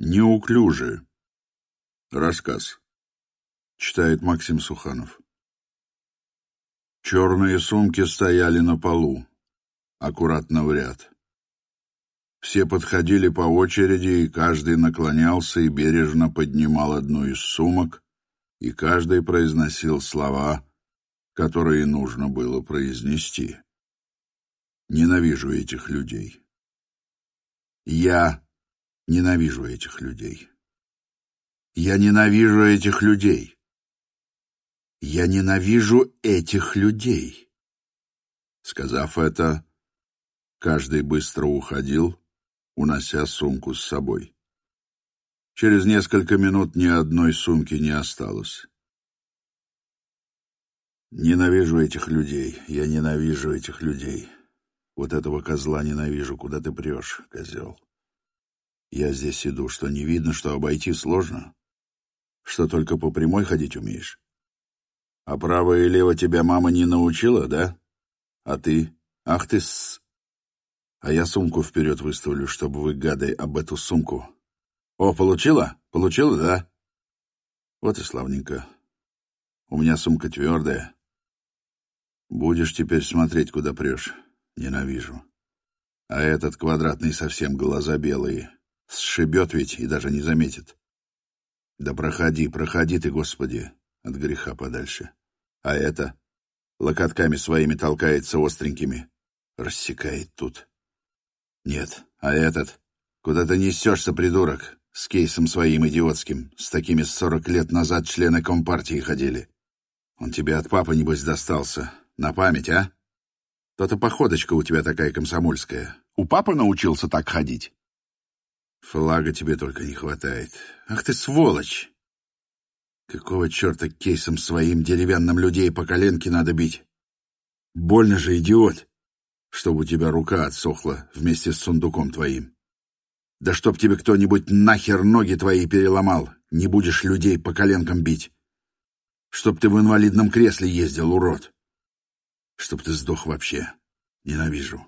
Неуклюже. Рассказ. Читает Максим Суханов. Черные сумки стояли на полу, аккуратно в ряд. Все подходили по очереди, и каждый наклонялся и бережно поднимал одну из сумок, и каждый произносил слова, которые нужно было произнести. Ненавижу этих людей. Я ненавижу этих людей. Я ненавижу этих людей. Я ненавижу этих людей. Сказав это, каждый быстро уходил, унося сумку с собой. Через несколько минут ни одной сумки не осталось. Ненавижу этих людей. Я ненавижу этих людей. Вот этого козла ненавижу. Куда ты прешь, козел? Я здесь иду. Что, не видно, что обойти сложно? Что только по прямой ходить умеешь? А право и лево тебя мама не научила, да? А ты? Ах ты с... А я сумку вперед выставлю, чтобы вы, гады, об эту сумку. О, получила? Получила, да? Вот и славненько. У меня сумка твердая. Будешь теперь смотреть, куда прешь. Ненавижу. А этот квадратный совсем глаза белые. Сшибет ведь и даже не заметит. Да проходи, проходи ты, Господи, от греха подальше. А это локотками своими толкается остренькими. Рассекает тут. Нет, а этот... Куда ты несешься, придурок? С кейсом своим идиотским. С такими сорок лет назад члены Компартии ходили. Он тебе от папы, небось, достался. На память, а? То-то походочка у тебя такая комсомольская. У папы научился так ходить? Флага тебе только не хватает. Ах ты сволочь! Какого черта кейсом своим деревянным людей по коленке надо бить? Больно же, идиот! Чтобы у тебя рука отсохла вместе с сундуком твоим. Да чтоб тебе кто-нибудь нахер ноги твои переломал, не будешь людей по коленкам бить. Чтоб ты в инвалидном кресле ездил, урод. Чтоб ты сдох вообще. Ненавижу.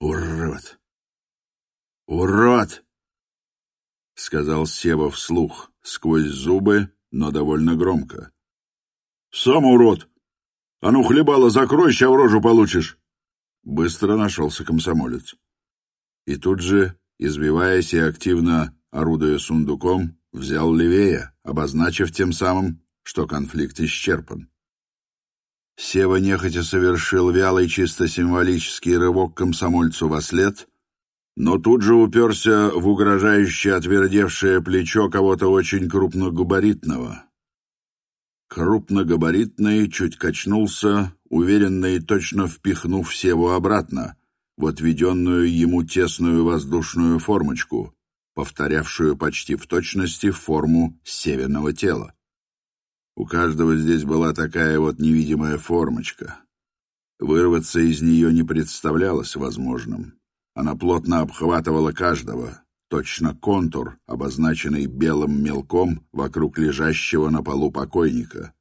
Урод. Урод! — сказал Сева вслух, сквозь зубы, но довольно громко. «Сам урод! А ну, хлебало, закрой, ща в рожу получишь!» Быстро нашелся комсомолец. И тут же, избиваясь и активно орудуя сундуком, взял левее, обозначив тем самым, что конфликт исчерпан. Сева нехотя совершил вялый чисто символический рывок комсомольцу во след но тут же уперся в угрожающе отвердевшее плечо кого-то очень крупногабаритного. Крупногабаритный чуть качнулся, уверенно и точно впихнув Севу обратно, в отведенную ему тесную воздушную формочку, повторявшую почти в точности форму северного тела. У каждого здесь была такая вот невидимая формочка. Вырваться из нее не представлялось возможным. Она плотно обхватывала каждого, точно контур, обозначенный белым мелком вокруг лежащего на полу покойника.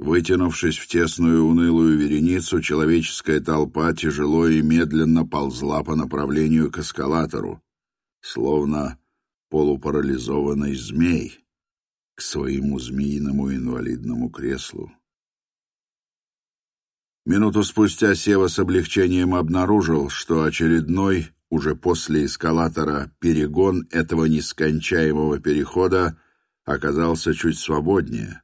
Вытянувшись в тесную унылую вереницу, человеческая толпа тяжело и медленно ползла по направлению к эскалатору, словно полупарализованный змей, к своему змеиному инвалидному креслу. Минуту спустя Сева с облегчением обнаружил, что очередной, уже после эскалатора, перегон этого нескончаемого перехода оказался чуть свободнее.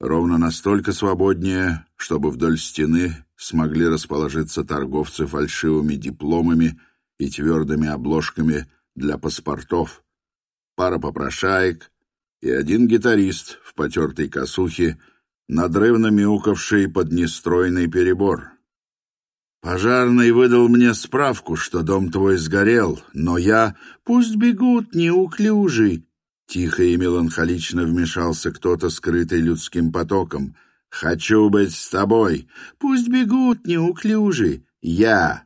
Ровно настолько свободнее, чтобы вдоль стены смогли расположиться торговцы фальшивыми дипломами и твердыми обложками для паспортов, пара попрошаек и один гитарист в потертой косухе, надрывно мяукавший под нестройный перебор. «Пожарный выдал мне справку, что дом твой сгорел, но я... Пусть бегут, неуклюжий!» Тихо и меланхолично вмешался кто-то, скрытый людским потоком. «Хочу быть с тобой! Пусть бегут, неуклюжий! Я!»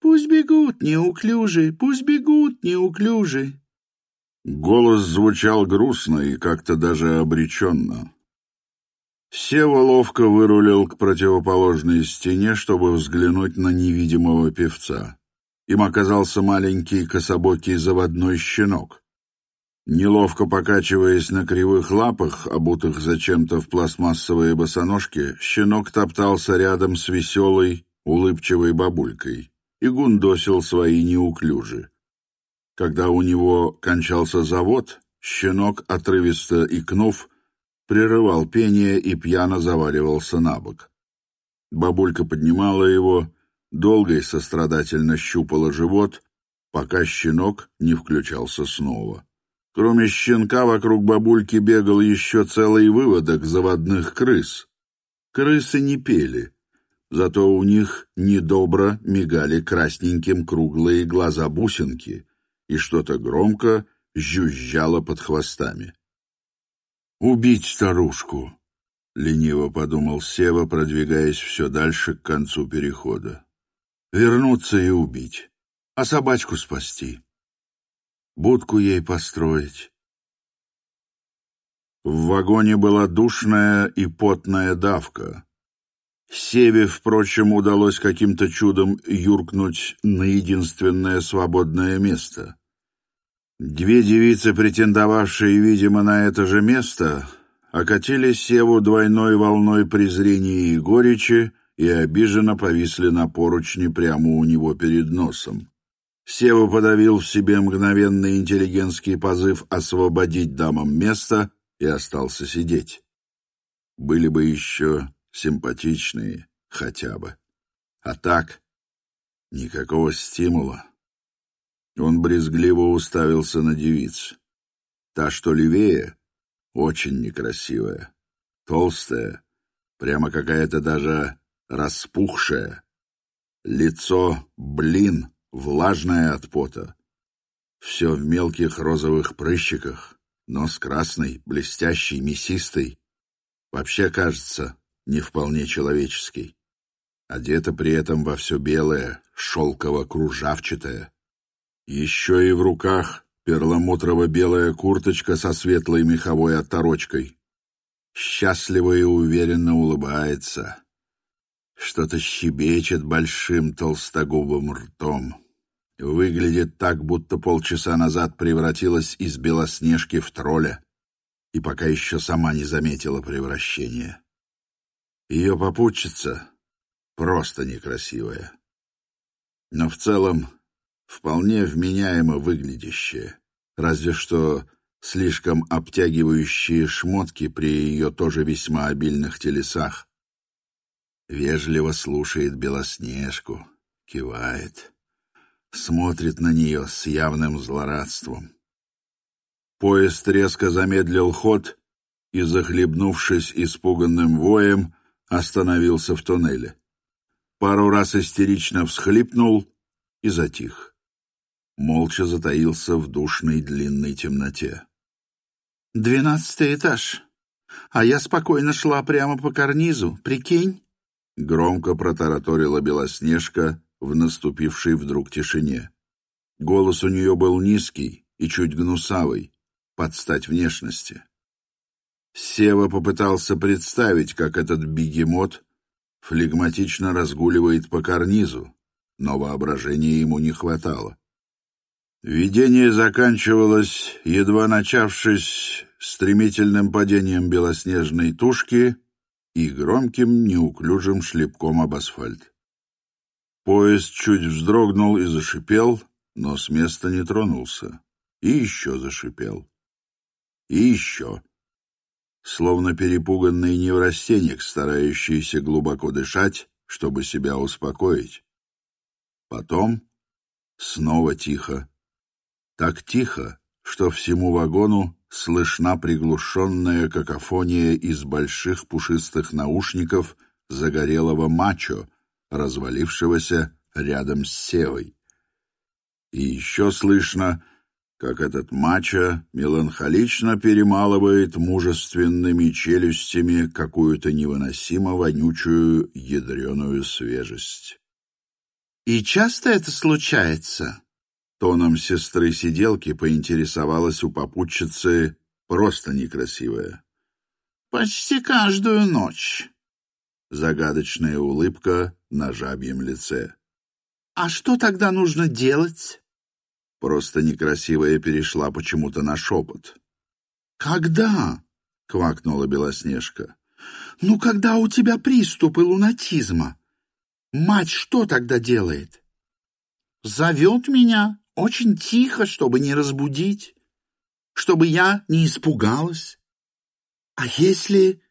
«Пусть бегут, неуклюжий! Пусть бегут, неуклюжий!» Голос звучал грустно и как-то даже обреченно. Сева ловко вырулил к противоположной стене, чтобы взглянуть на невидимого певца. Им оказался маленький кособокий заводной щенок, Неловко покачиваясь на кривых лапах, обутых зачем-то в пластмассовые босоножки, щенок топтался рядом с веселой, улыбчивой бабулькой и гундосил свои неуклюжи. Когда у него кончался завод, щенок, отрывисто икнув, прерывал пение и пьяно заваливался на бок. Бабулька поднимала его, долго и сострадательно щупала живот, пока щенок не включался снова. Кроме щенка вокруг бабульки бегал еще целый выводок заводных крыс. Крысы не пели, зато у них недобро мигали красненьким круглые глаза-бусинки, и что-то громко жужжало под хвостами. «Убить старушку!» — лениво подумал Сева, продвигаясь все дальше к концу перехода. «Вернуться и убить, а собачку спасти» будку ей построить. В вагоне была душная и потная давка. Севе, впрочем, удалось каким-то чудом юркнуть на единственное свободное место. Две девицы, претендовавшие, видимо, на это же место, окатили Севу двойной волной презрения и горечи и обиженно повисли на поручни прямо у него перед носом. Сева подавил в себе мгновенный интеллигентский позыв освободить дамам место и остался сидеть. Были бы еще симпатичные, хотя бы. А так, никакого стимула. Он брезгливо уставился на девиц. Та, что левее, очень некрасивая, толстая, прямо какая-то даже распухшая. Лицо — блин — влажная от пота. Все в мелких розовых прыщиках, нос красный, блестящий, мясистый. Вообще, кажется, не вполне человеческий. Одета при этом во все белое, шелково-кружавчатое. Еще и в руках перламутрово-белая курточка со светлой меховой отторочкой. Счастливо и уверенно улыбается. Что-то щебечет большим толстогубым ртом. Выглядит так, будто полчаса назад превратилась из Белоснежки в тролля, и пока еще сама не заметила превращения. Ее попутчица просто некрасивая. Но в целом вполне вменяемо выглядящая, разве что слишком обтягивающие шмотки при ее тоже весьма обильных телесах. Вежливо слушает Белоснежку, кивает смотрит на нее с явным злорадством. Поезд резко замедлил ход и, захлебнувшись испуганным воем, остановился в туннеле. Пару раз истерично всхлипнул и затих. Молча затаился в душной длинной темноте. «Двенадцатый этаж. А я спокойно шла прямо по карнизу, прикинь?» Громко протараторила Белоснежка, в наступившей вдруг тишине. Голос у нее был низкий и чуть гнусавый, под стать внешности. Сева попытался представить, как этот бегемот флегматично разгуливает по карнизу, но воображения ему не хватало. Видение заканчивалось, едва начавшись стремительным падением белоснежной тушки и громким неуклюжим шлепком об асфальт. Поезд чуть вздрогнул и зашипел, но с места не тронулся. И еще зашипел. И еще. Словно перепуганный неврастенник, старающийся глубоко дышать, чтобы себя успокоить. Потом снова тихо. Так тихо, что всему вагону слышна приглушенная какофония из больших пушистых наушников загорелого мачо, развалившегося рядом с Севой. И еще слышно, как этот мачо меланхолично перемалывает мужественными челюстями какую-то невыносимо вонючую ядреную свежесть. «И часто это случается?» Тоном сестры-сиделки поинтересовалась у попутчицы просто некрасивая. «Почти каждую ночь». Загадочная улыбка на жабьем лице. «А что тогда нужно делать?» Просто некрасивая перешла почему-то на шепот. «Когда?» — квакнула Белоснежка. «Ну, когда у тебя приступы лунатизма? Мать что тогда делает?» «Зовет меня очень тихо, чтобы не разбудить, чтобы я не испугалась. А если...»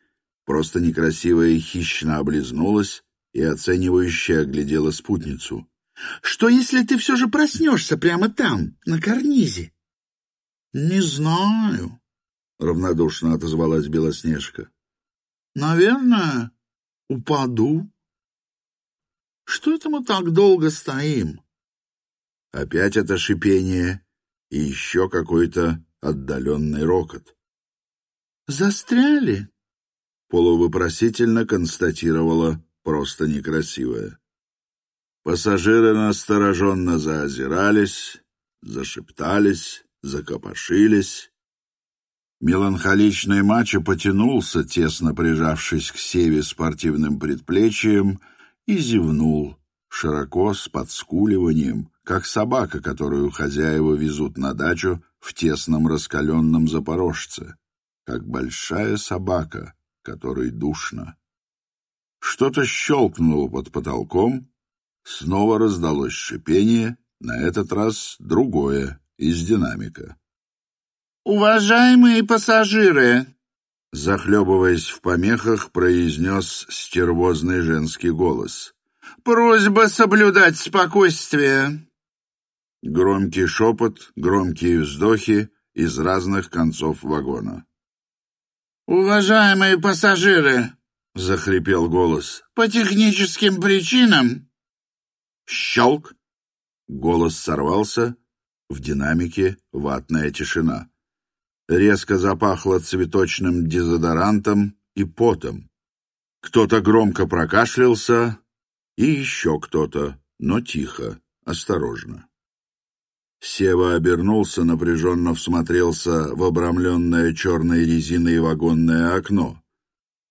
Просто некрасивая хищно облизнулась и оценивающе оглядела спутницу. «Что, если ты все же проснешься прямо там, на карнизе?» «Не знаю», — равнодушно отозвалась Белоснежка. «Наверное, упаду. Что это мы так долго стоим?» Опять это шипение и еще какой-то отдаленный рокот. «Застряли?» — полувопросительно констатировала просто некрасивая. Пассажиры настороженно заозирались, зашептались, закопошились. Меланхоличный мачо потянулся, тесно прижавшись к севе спортивным предплечьем, и зевнул, широко, с подскуливанием, как собака, которую хозяева везут на дачу в тесном раскаленном запорожце, как большая собака, которой душно. Что-то щелкнуло под потолком, снова раздалось шипение, на этот раз другое, из динамика. «Уважаемые пассажиры!» Захлебываясь в помехах, произнес стервозный женский голос. «Просьба соблюдать спокойствие!» Громкий шепот, громкие вздохи из разных концов вагона. «Уважаемые пассажиры!» — захрипел голос. «По техническим причинам...» Щелк! Голос сорвался. В динамике ватная тишина. Резко запахло цветочным дезодорантом и потом. Кто-то громко прокашлялся, и еще кто-то, но тихо, осторожно. Сева обернулся, напряженно всмотрелся в обрамленное черной резиной вагонное окно.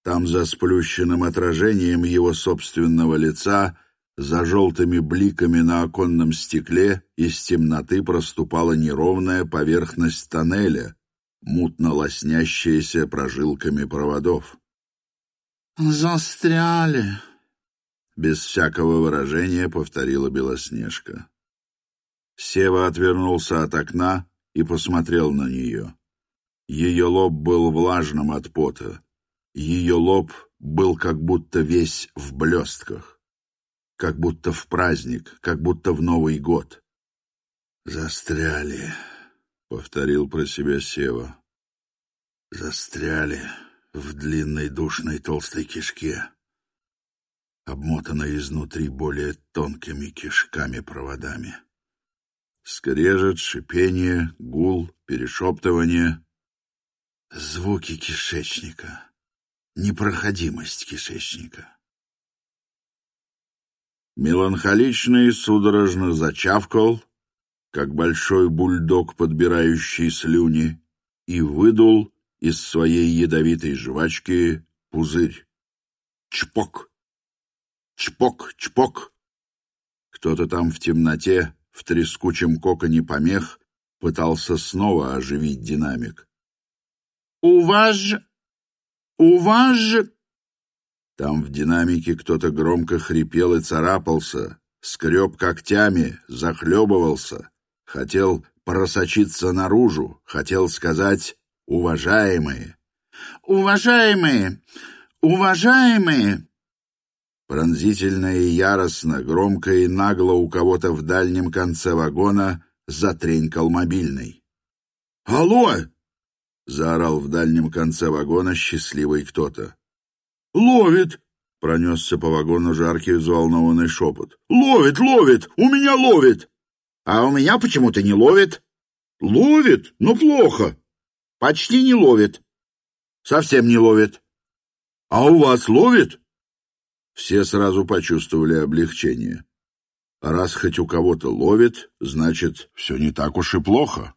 Там за сплющенным отражением его собственного лица, за желтыми бликами на оконном стекле, из темноты проступала неровная поверхность тоннеля, мутно лоснящиеся прожилками проводов. «Застряли!» — без всякого выражения повторила Белоснежка. Сева отвернулся от окна и посмотрел на нее. Ее лоб был влажным от пота. Ее лоб был как будто весь в блестках. Как будто в праздник, как будто в Новый год. «Застряли», — повторил про себя Сева. Застряли в длинной душной толстой кишке, обмотанной изнутри более тонкими кишками-проводами. Скрежет, шипение, гул, перешептывание. Звуки кишечника. Непроходимость кишечника. Меланхоличный судорожно зачавкал, как большой бульдог, подбирающий слюни, и выдул из своей ядовитой жвачки пузырь. Чпок! Чпок! Чпок! Кто-то там в темноте, в трескучем коконе помех, пытался снова оживить динамик. «У вас же... у вас же...» Там в динамике кто-то громко хрипел и царапался, скреб когтями, захлебывался, хотел просочиться наружу, хотел сказать Уважаемые! Уважаемые! Уважаемые! Пронзительно и яростно, громко и нагло у кого-то в дальнем конце вагона затренькал мобильный. «Алло!» — заорал в дальнем конце вагона счастливый кто-то. «Ловит!» — пронесся по вагону жаркий взволнованный шепот. «Ловит, ловит! У меня ловит!» «А у меня почему-то не ловит!» «Ловит, но плохо!» Почти не ловит. Совсем не ловит. А у вас ловит? Все сразу почувствовали облегчение. А раз хоть у кого-то ловит, значит, все не так уж и плохо.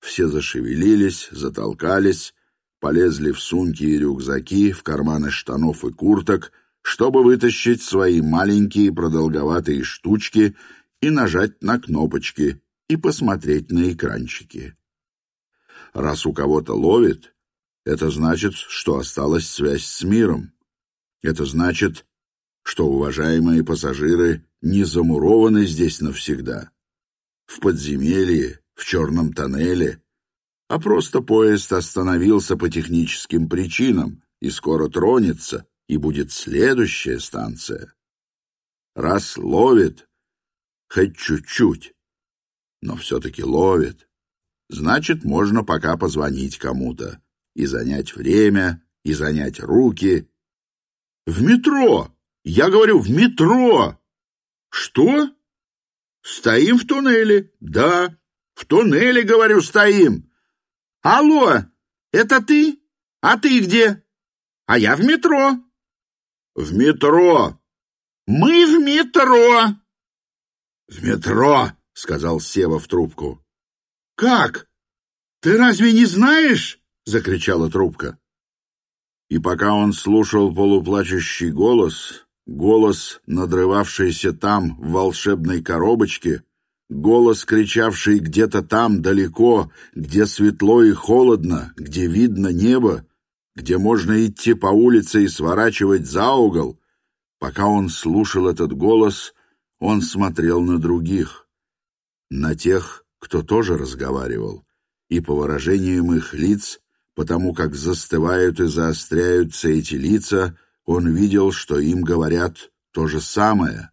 Все зашевелились, затолкались, полезли в сумки и рюкзаки, в карманы штанов и курток, чтобы вытащить свои маленькие продолговатые штучки и нажать на кнопочки, и посмотреть на экранчики. Раз у кого-то ловит, это значит, что осталась связь с миром. Это значит, что уважаемые пассажиры не замурованы здесь навсегда. В подземелье, в черном тоннеле, а просто поезд остановился по техническим причинам и скоро тронется, и будет следующая станция. Раз ловит, хоть чуть-чуть, но все-таки ловит, значит, можно пока позвонить кому-то и занять время, и занять руки. В метро! Я говорю, в метро! Что? Стоим в туннеле. Да, в туннеле, говорю, стоим. Алло, это ты? А ты где? А я в метро. В метро. Мы в метро. В метро, сказал Сева в трубку. Как? Ты разве не знаешь? закричала трубка. И пока он слушал полуплачущий голос, голос, надрывавшийся там в волшебной коробочке, голос, кричавший где-то там далеко, где светло и холодно, где видно небо, где можно идти по улице и сворачивать за угол. Пока он слушал этот голос, он смотрел на других, на тех, кто тоже разговаривал, и по выражениям их лиц, потому как застывают и заостряются эти лица, он видел, что им говорят то же самое,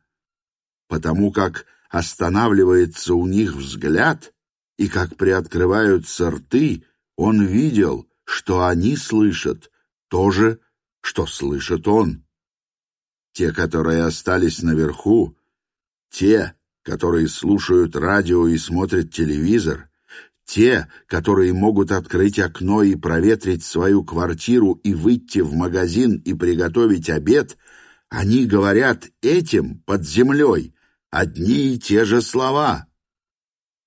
потому как останавливается у них взгляд, и как приоткрываются рты, он видел, что они слышат то же, что слышит он. Те, которые остались наверху, те, которые слушают радио и смотрят телевизор, те, которые могут открыть окно и проветрить свою квартиру и выйти в магазин и приготовить обед, они говорят этим под землей одни и те же слова.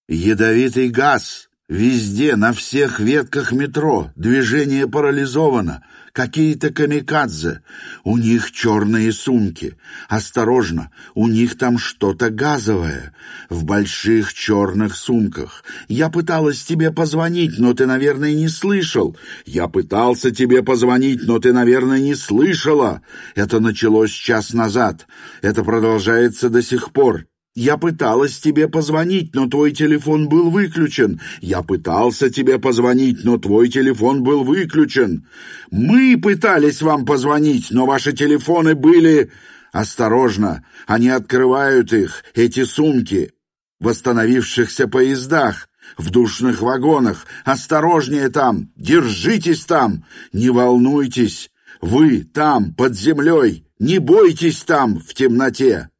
Ядовитый газ, Везде, на всех ветках метро, движение парализовано. Какие-то камикадзе. У них черные сумки. Осторожно, у них там что-то газовое. В больших черных сумках. Я пыталась тебе позвонить, но ты, наверное, не слышал. Я пытался тебе позвонить, но ты, наверное, не слышала. Это началось час назад. Это продолжается до сих пор. Я пыталась тебе позвонить, но твой телефон был выключен. Я пытался тебе позвонить, но твой телефон был выключен. Мы пытались вам позвонить, но ваши телефоны были... Осторожно, они открывают их, эти сумки, в остановившихся поездах, в душных вагонах. Осторожнее там, держитесь там, не волнуйтесь. Вы там, под землей, не бойтесь там, в темноте.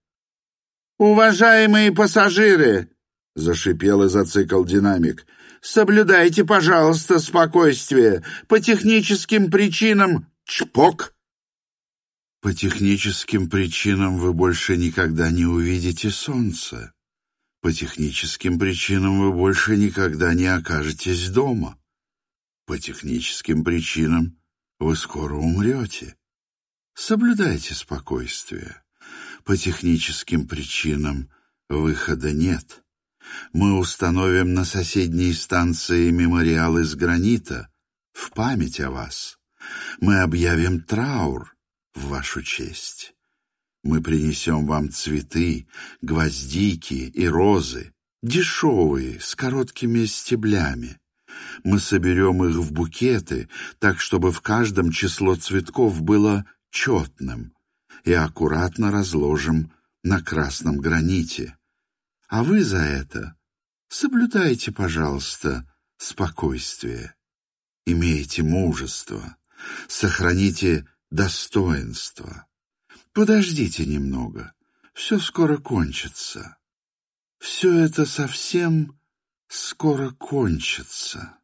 «Уважаемые пассажиры!» — зашипел и зацикал динамик. «Соблюдайте, пожалуйста, спокойствие. По техническим причинам... Чпок!» «По техническим причинам вы больше никогда не увидите солнце. По техническим причинам вы больше никогда не окажетесь дома. По техническим причинам вы скоро умрете. Соблюдайте спокойствие». По техническим причинам выхода нет. Мы установим на соседней станции мемориал из гранита в память о вас. Мы объявим траур в вашу честь. Мы принесем вам цветы, гвоздики и розы, дешевые, с короткими стеблями. Мы соберем их в букеты, так чтобы в каждом число цветков было четным, и аккуратно разложим на красном граните. А вы за это соблюдайте, пожалуйста, спокойствие. Имейте мужество, сохраните достоинство. Подождите немного, все скоро кончится. Все это совсем скоро кончится.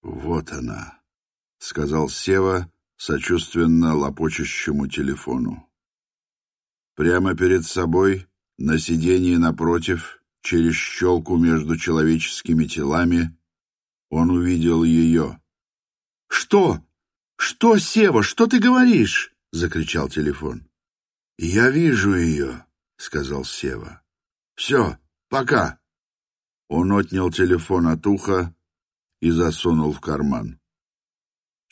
Вот она, — сказал Сева, сочувственно лопочущему телефону. Прямо перед собой, на сиденье напротив, через щелку между человеческими телами, он увидел ее. «Что? Что, Сева, что ты говоришь?» — закричал телефон. «Я вижу ее», — сказал Сева. «Все, пока». Он отнял телефон от уха и засунул в карман.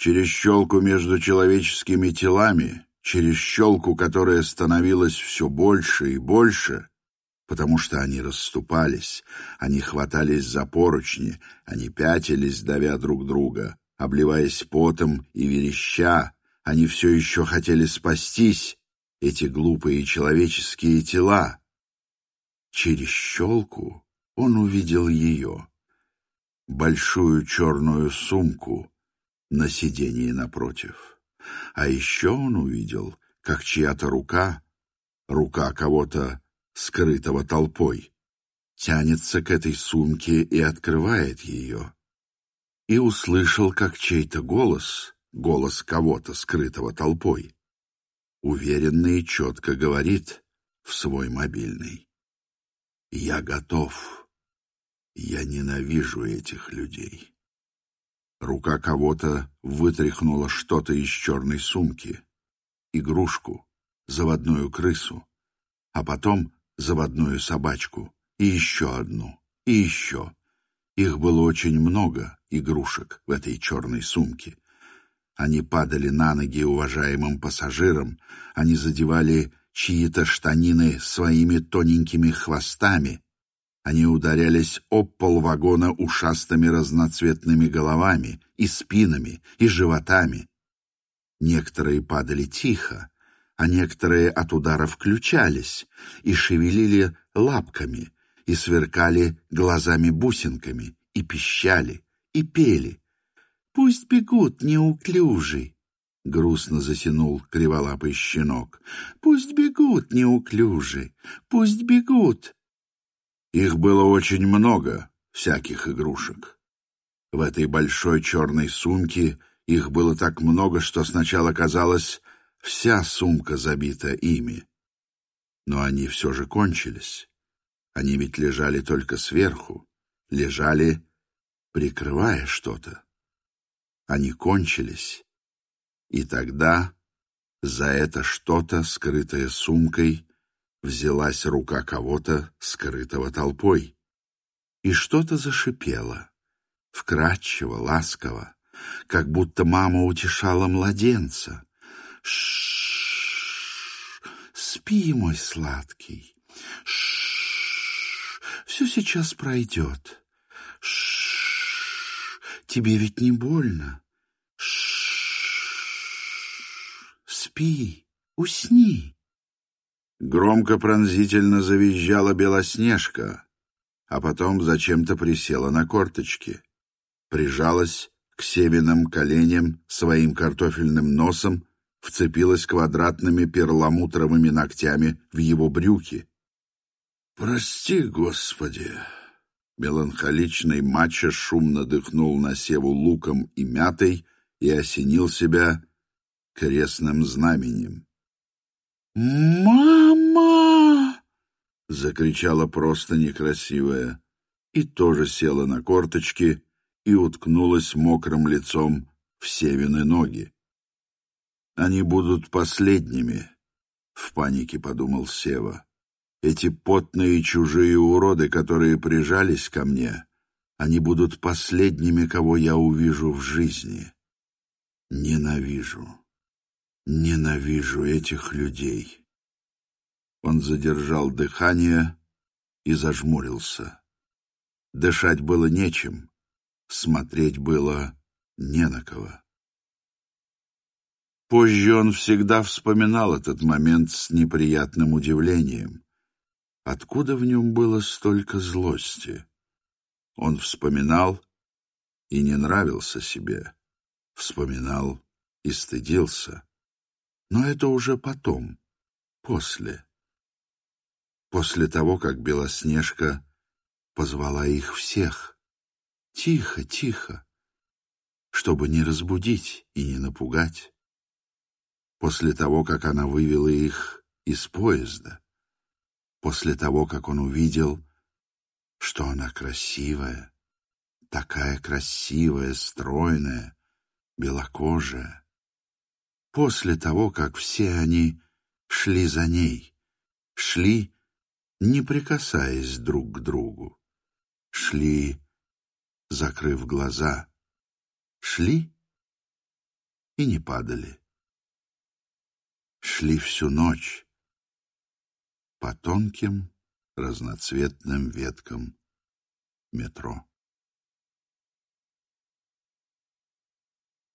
Через щелку между человеческими телами, через щелку, которая становилась все больше и больше, потому что они расступались, они хватались за поручни, они пятились, давя друг друга, обливаясь потом и вереща, они все еще хотели спастись, эти глупые человеческие тела. Через щелку он увидел ее, большую черную сумку на сиденье напротив. А еще он увидел, как чья-то рука, рука кого-то, скрытого толпой, тянется к этой сумке и открывает ее. И услышал, как чей-то голос, голос кого-то, скрытого толпой, уверенно и четко говорит в свой мобильный. «Я готов. Я ненавижу этих людей». Рука кого-то вытряхнула что-то из черной сумки, игрушку, заводную крысу, а потом заводную собачку и еще одну, и еще. Их было очень много, игрушек, в этой черной сумке. Они падали на ноги уважаемым пассажирам, они задевали чьи-то штанины своими тоненькими хвостами, они ударялись об пол вагона ушастыми разноцветными головами и спинами, и животами. Некоторые падали тихо, а некоторые от удара включались и шевелили лапками, и сверкали глазами-бусинками, и пищали, и пели. «Пусть бегут неуклюжий!» — грустно затянул криволапый щенок. «Пусть бегут неуклюжий! Пусть бегут!» Их было очень много, всяких игрушек. В этой большой черной сумке их было так много, что сначала казалось, Вся сумка забита ими. Но они все же кончились. Они ведь лежали только сверху, лежали, прикрывая что-то. Они кончились. И тогда за это что-то, скрытое сумкой, взялась рука кого-то, скрытого толпой. И что-то зашипело, вкрадчиво, ласково, как будто мама утешала младенца. Ш спи, мой сладкий. Ш все сейчас пройдет. Ш тебе ведь не больно. Ш спи, усни. Громко пронзительно завизжала Белоснежка, а потом зачем-то присела на корточки, прижалась к Севиным коленям своим картофельным носом вцепилась квадратными перламутровыми ногтями в его брюки. «Прости, Господи!» Меланхоличный мачо шумно дыхнул на севу луком и мятой и осенил себя крестным знаменем. «Мама!» — закричала просто некрасивая и тоже села на корточки и уткнулась мокрым лицом в Севины ноги. Они будут последними, — в панике подумал Сева. Эти потные чужие уроды, которые прижались ко мне, они будут последними, кого я увижу в жизни. Ненавижу, ненавижу этих людей. Он задержал дыхание и зажмурился. Дышать было нечем, смотреть было не на кого. Позже он всегда вспоминал этот момент с неприятным удивлением. Откуда в нем было столько злости? Он вспоминал и не нравился себе. Вспоминал и стыдился. Но это уже потом, после. После того, как Белоснежка позвала их всех. Тихо, тихо, чтобы не разбудить и не напугать после того, как она вывела их из поезда, после того, как он увидел, что она красивая, такая красивая, стройная, белокожая, после того, как все они шли за ней, шли, не прикасаясь друг к другу, Шли, закрыв глаза. Шли и не падали. Шли всю ночь по тонким разноцветным веткам метро.